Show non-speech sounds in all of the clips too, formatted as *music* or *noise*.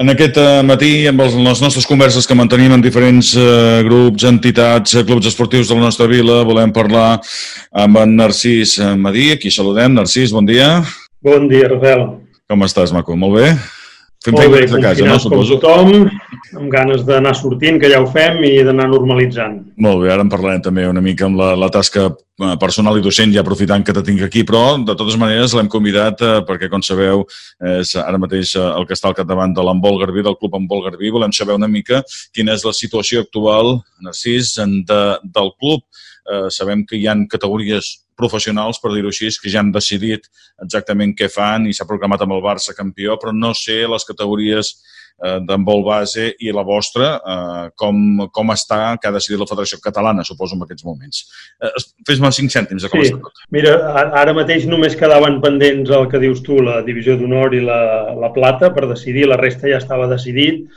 En aquest eh, matí, amb les nostres converses que mantenim en diferents eh, grups, entitats, eh, clubs esportius de la nostra vila, volem parlar amb en Narcís Madí. Aquí saludem. Narcís, bon dia. Bon dia, Rafael. Com estàs, maco? Molt bé? Fem Molt bé, de casa, no, suposo? tothom, amb ganes d'anar sortint, que ja ho fem, i d'anar normalitzant. Molt bé, ara en parlarem també una mica amb la, la tasca eh, personal i docent, ja aprofitant que te tinc aquí, però de totes maneres l'hem convidat eh, perquè, com sabeu, és ara mateix eh, el que està al capdavant de l'Embol Garbí, del Club Embol Garbí. Volem saber una mica quina és la situació actual, Narcís, de, del club. Eh, sabem que hi han categories professionals, per dir-ho així, que ja han decidit exactament què fan i s'ha programat amb el Barça campió, però no sé les categories eh, d'handbol base i la vostra, eh, com, com està, que ha decidit la Federació Catalana, suposo, en aquests moments. Eh, Fes-me cinc cèntims de com sí. està tot. Mira, ara mateix només quedaven pendents el que dius tu, la divisió d'honor i la, la plata, per decidir, la resta ja estava decidit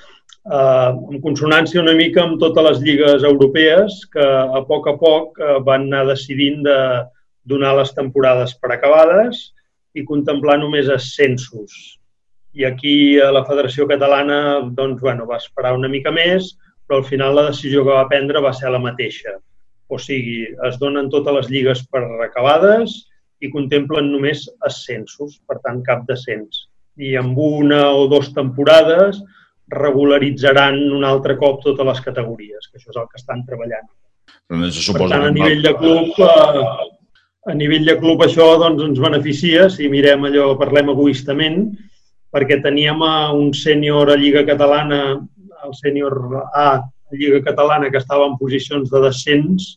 eh, en consonància una mica amb totes les lligues europees que a poc a poc eh, van anar decidint de, donar les temporades per acabades i contemplar només ascensos. I aquí a la Federació Catalana doncs, bueno, va esperar una mica més, però al final la decisió que va prendre va ser la mateixa. O sigui, es donen totes les lligues per acabades i contemplen només ascensos, per tant, cap descens. I amb una o dues temporades regularitzaran un altre cop totes les categories, que això és el que estan treballant. Per tant, a nivell de club, eh, a nivell de club això doncs, ens beneficia, si mirem allò, parlem egoistament, perquè teníem un sènior a Lliga Catalana, el sènior A a Lliga Catalana, que estava en posicions de descens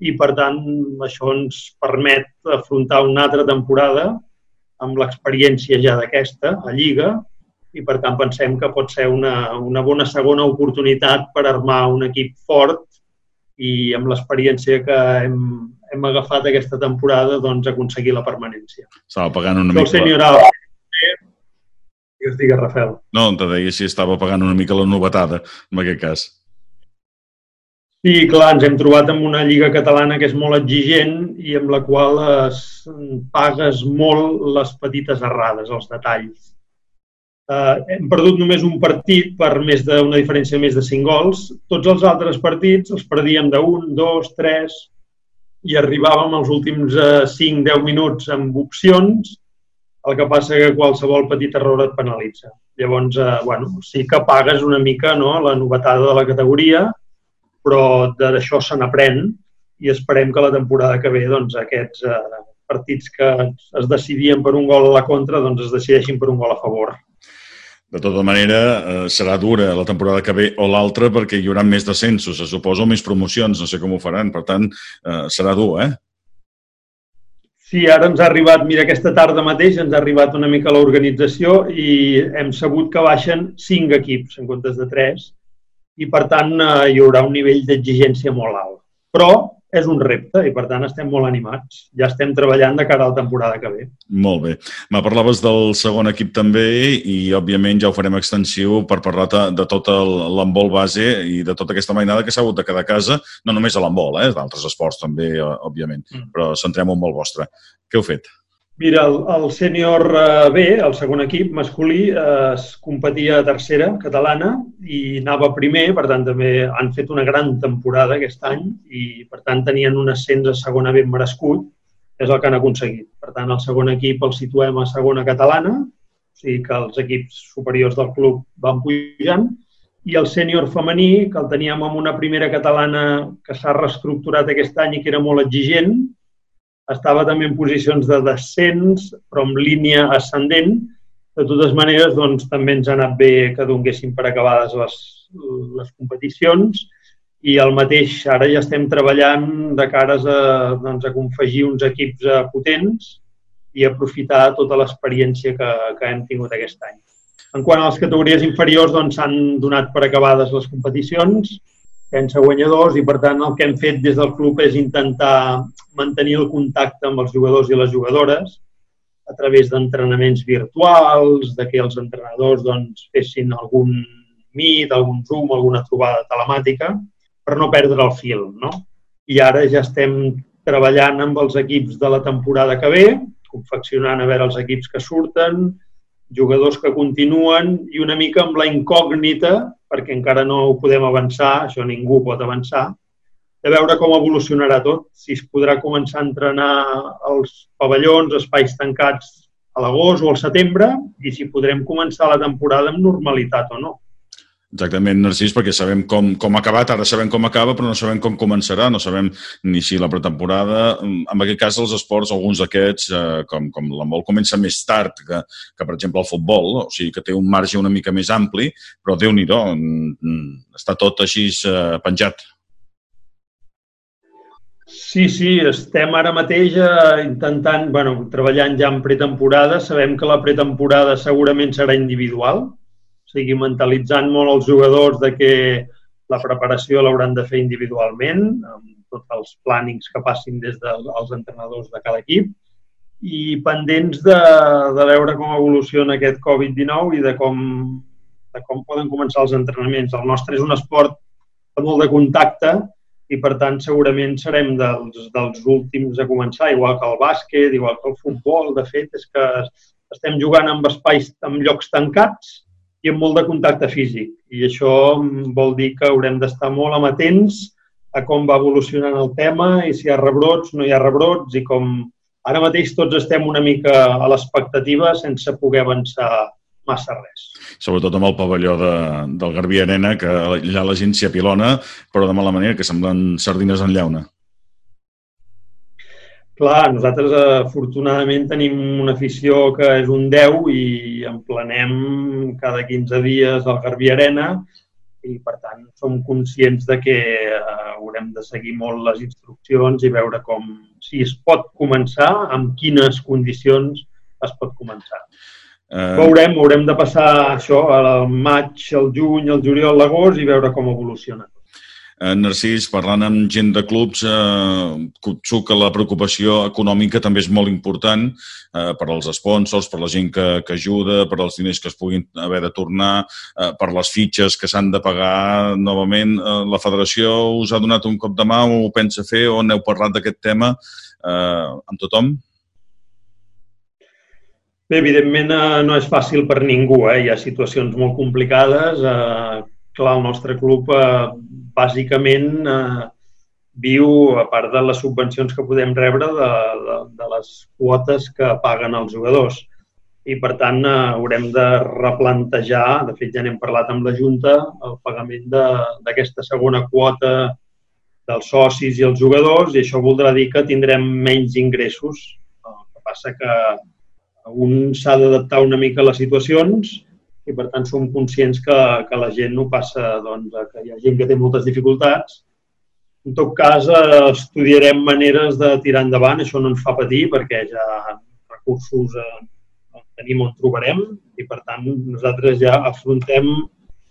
i, per tant, això ens permet afrontar una altra temporada amb l'experiència ja d'aquesta, a Lliga, i, per tant, pensem que pot ser una, una bona segona oportunitat per armar un equip fort i amb l'experiència que hem, hem agafat aquesta temporada doncs, aconseguir la permanència. Estava pagant una mica... El senyor A, que es digui Rafael. No, te deia si estava pagant una mica la novetada, en aquest cas. Sí, clar, ens hem trobat amb una lliga catalana que és molt exigent i amb la qual es pagues molt les petites errades, els detalls. Uh, hem perdut només un partit per més d'una diferència més de 5 gols. Tots els altres partits els perdíem de 1, 2, 3 i arribàvem als últims uh, 5-10 minuts amb opcions, el que passa que qualsevol petit error et penalitza. Llavors, uh, bueno, sí que pagues una mica no, la novetada de la categoria, però d'això se n'aprèn i esperem que la temporada que ve doncs, aquests uh, partits que es decidien per un gol a la contra doncs es decideixin per un gol a favor. De tota manera, eh, serà dura la temporada que ve o l'altra perquè hi haurà més descensos, se suposo, més promocions, no sé com ho faran. Per tant, eh, serà dur, eh? Sí, ara ens ha arribat, mira, aquesta tarda mateix ens ha arribat una mica l'organització i hem sabut que baixen cinc equips en comptes de tres i, per tant, eh, hi haurà un nivell d'exigència molt alt. Però és un repte i, per tant, estem molt animats. Ja estem treballant de cara a la temporada que ve. Molt bé. Me parlaves del segon equip també i, òbviament, ja ho farem extensiu per parlar de tot l'embol base i de tota aquesta mainada que s'ha hagut de quedar a casa, no només a l'embol, eh, d'altres esports també, òbviament, mm. però centrem-ho molt vostre. Què heu fet? Mira, el, el sènior eh, B, el segon equip masculí, eh, es competia a tercera catalana i anava primer, per tant també han fet una gran temporada aquest any i per tant tenien un ascens a segona ben merescut, és el que han aconseguit. Per tant, el segon equip el situem a segona catalana, o sigui que els equips superiors del club van pujant, i el sènior femení, que el teníem amb una primera catalana que s'ha reestructurat aquest any i que era molt exigent, estava també en posicions de descens, però en línia ascendent. De totes maneres, doncs, també ens ha anat bé que donguessin per acabades les, les competicions i el mateix, ara ja estem treballant de cares a, doncs, a confegir uns equips eh, potents i aprofitar tota l'experiència que, que hem tingut aquest any. En quant a les categories inferiors, doncs donat per acabades les competicions sense guanyadors i, per tant, el que hem fet des del club és intentar mantenir el contacte amb els jugadors i les jugadores a través d'entrenaments virtuals, de que els entrenadors doncs, fessin algun Meet, algun Zoom, alguna trobada telemàtica, per no perdre el fil. No? I ara ja estem treballant amb els equips de la temporada que ve, confeccionant a veure els equips que surten, jugadors que continuen i una mica amb la incògnita, perquè encara no ho podem avançar, això ningú pot avançar, de veure com evolucionarà tot, si es podrà començar a entrenar als pavellons, espais tancats a l'agost o al setembre i si podrem començar la temporada amb normalitat o no. Exactament, Narcís, perquè sabem com, com ha acabat, ara sabem com acaba, però no sabem com començarà, no sabem ni si la pretemporada... En aquest cas, els esports, alguns d'aquests, eh, com, com l'handbol, comença més tard que, que, per exemple, el futbol, o sigui que té un marge una mica més ampli, però déu nhi està tot així eh, penjat. Sí, sí, estem ara mateix eh, intentant, bueno, treballant ja en pretemporada. Sabem que la pretemporada segurament serà individual, sigui, mentalitzant molt els jugadors de que la preparació l'hauran de fer individualment, amb tots els plànings que passin des dels entrenadors de cada equip, i pendents de, de veure com evoluciona aquest Covid-19 i de com, de com poden començar els entrenaments. El nostre és un esport de molt de contacte i, per tant, segurament serem dels, dels últims a començar, igual que el bàsquet, igual que el futbol. De fet, és que estem jugant amb espais, amb llocs tancats, i amb molt de contacte físic. I això vol dir que haurem d'estar molt amatents a com va evolucionant el tema i si hi ha rebrots, no hi ha rebrots i com ara mateix tots estem una mica a l'expectativa sense poder avançar massa res. Sobretot amb el pavelló de, del Garbí Arena, que allà la gent s'hi apilona, però de mala manera, que semblen sardines en llauna. Clar, nosaltres afortunadament tenim una afició que és un 10 i emplenem cada 15 dies al Garbí Arena i per tant som conscients de que eh, haurem de seguir molt les instruccions i veure com si es pot començar, amb quines condicions es pot començar. Uh... Veurem, haurem de passar això al maig, al juny, al juliol, l'agost i veure com evoluciona. Eh, Narcís, parlant amb gent de clubs, eh, que la preocupació econòmica també és molt important eh, per als sponsors, per la gent que, que ajuda, per als diners que es puguin haver de tornar, eh, per les fitxes que s'han de pagar novament. Eh, la federació us ha donat un cop de mà ho pensa fer o n'heu parlat d'aquest tema eh, amb tothom? Bé, evidentment eh, no és fàcil per ningú. Eh? Hi ha situacions molt complicades. Eh, clar, el nostre club eh, bàsicament eh, viu, a part de les subvencions que podem rebre, de, de, de les quotes que paguen els jugadors. I, per tant, eh, haurem de replantejar, de fet ja n'hem parlat amb la Junta, el pagament d'aquesta segona quota dels socis i els jugadors i això voldrà dir que tindrem menys ingressos. El que passa que un s'ha d'adaptar una mica a les situacions i per tant som conscients que, que la gent no passa, doncs, que hi ha gent que té moltes dificultats. En tot cas, eh, estudiarem maneres de tirar endavant, això no ens fa patir perquè ja recursos eh, tenim on trobarem. I per tant nosaltres ja afrontem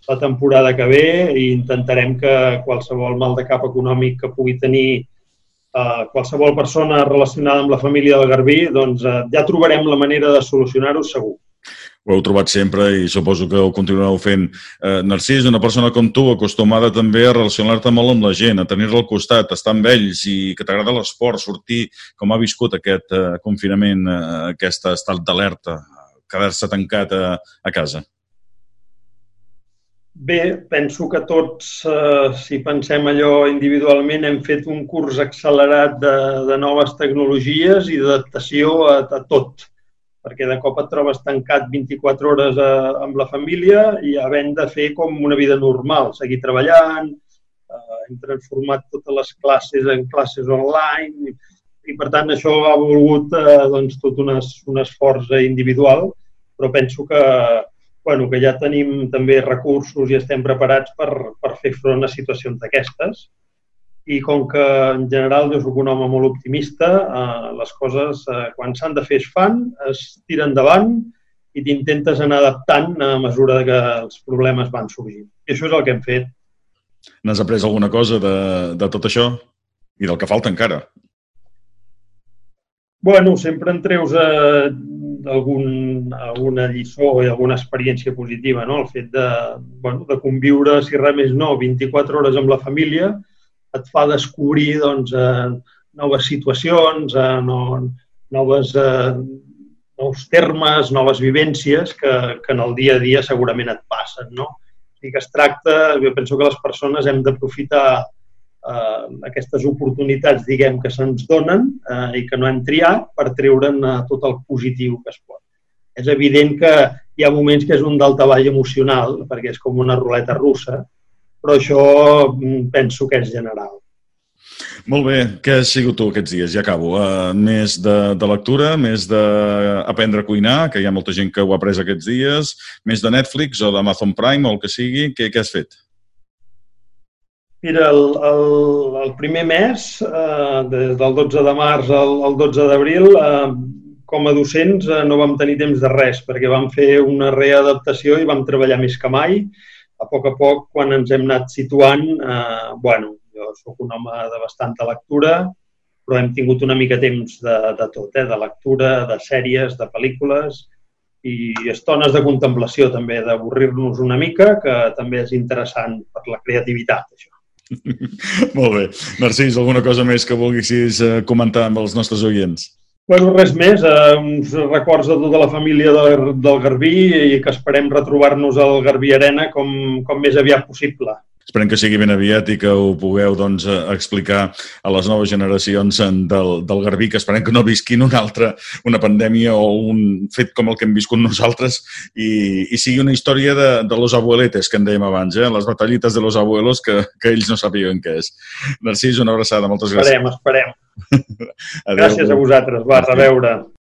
la temporada que ve i intentarem que qualsevol mal de cap econòmic que pugui tenir eh, qualsevol persona relacionada amb la família del Garbí, doncs eh, ja trobarem la manera de solucionar-ho segur ho heu trobat sempre i suposo que ho continuareu fent. Eh, Narcís, una persona com tu, acostumada també a relacionar-te molt amb la gent, a tenir-la al costat, estar amb ells i que t'agrada l'esport, sortir, com ha viscut aquest eh, confinament, eh, aquest estat d'alerta, quedar-se tancat a, a casa? Bé, penso que tots, eh, si pensem allò individualment, hem fet un curs accelerat de, de noves tecnologies i d'adaptació a, a tot perquè de cop et trobes tancat 24 hores a, eh, amb la família i havent de fer com una vida normal, seguir treballant, eh, hem transformat totes les classes en classes online i, i per tant això ha volgut eh, doncs, tot un, un esforç individual, però penso que, bueno, que ja tenim també recursos i estem preparats per, per fer front a situacions d'aquestes i com que en general jo soc un home molt optimista, eh, les coses eh, quan s'han de fer es fan, es tiren endavant i t'intentes anar adaptant a mesura que els problemes van sorgint. I això és el que hem fet. N'has après alguna cosa de, de tot això? I del que falta encara? Bueno, sempre en treus eh, algun, alguna lliçó i alguna experiència positiva, no? El fet de, bueno, de conviure, si res més no, 24 hores amb la família, et fa descobrir doncs, eh, noves situacions, eh, no, noves, eh, nous termes, noves vivències que, que en el dia a dia segurament et passen, no? O sigui que es tracta, jo penso que les persones hem d'aprofitar eh, aquestes oportunitats, diguem, que se'ns donen eh, i que no hem triat per treure'n eh, tot el positiu que es pot. És evident que hi ha moments que és un daltavall emocional, perquè és com una ruleta russa, però això mm, penso que és general. Molt bé. Què has sigut tu aquests dies? Ja acabo. Uh, més de, de lectura, més d'aprendre a cuinar, que hi ha molta gent que ho ha après aquests dies, més de Netflix o d'Amazon Prime o el que sigui. Què, què has fet? Mira, el, el, el primer mes, eh, des del 12 de març al, al 12 d'abril, eh, com a docents eh, no vam tenir temps de res, perquè vam fer una readaptació i vam treballar més que mai. A poc a poc, quan ens hem anat situant, eh, bueno, jo sóc un home de bastanta lectura, però hem tingut una mica temps de, de tot, eh? de lectura, de sèries, de pel·lícules i estones de contemplació també, d'avorrir-nos una mica, que també és interessant per la creativitat, això. *laughs* Molt bé. Narcís, alguna cosa més que vulguis eh, comentar amb els nostres oients? Bueno, res més, eh, uns records de tota la família del, del Garbí i que esperem retrobar-nos al Garbí Arena com, com més aviat possible. Esperem que sigui ben aviat i que ho pugueu doncs, eh, explicar a les noves generacions del, del Garbí, que esperem que no visquin una altra, una pandèmia o un fet com el que hem viscut nosaltres i, i sigui una història de, de los abueletes, que en dèiem abans, eh? les batallites de los abuelos que, que ells no sabien què és. Narcís, una abraçada, moltes gràcies. Esperem, esperem. Gràcies a vosaltres. Va, a veure.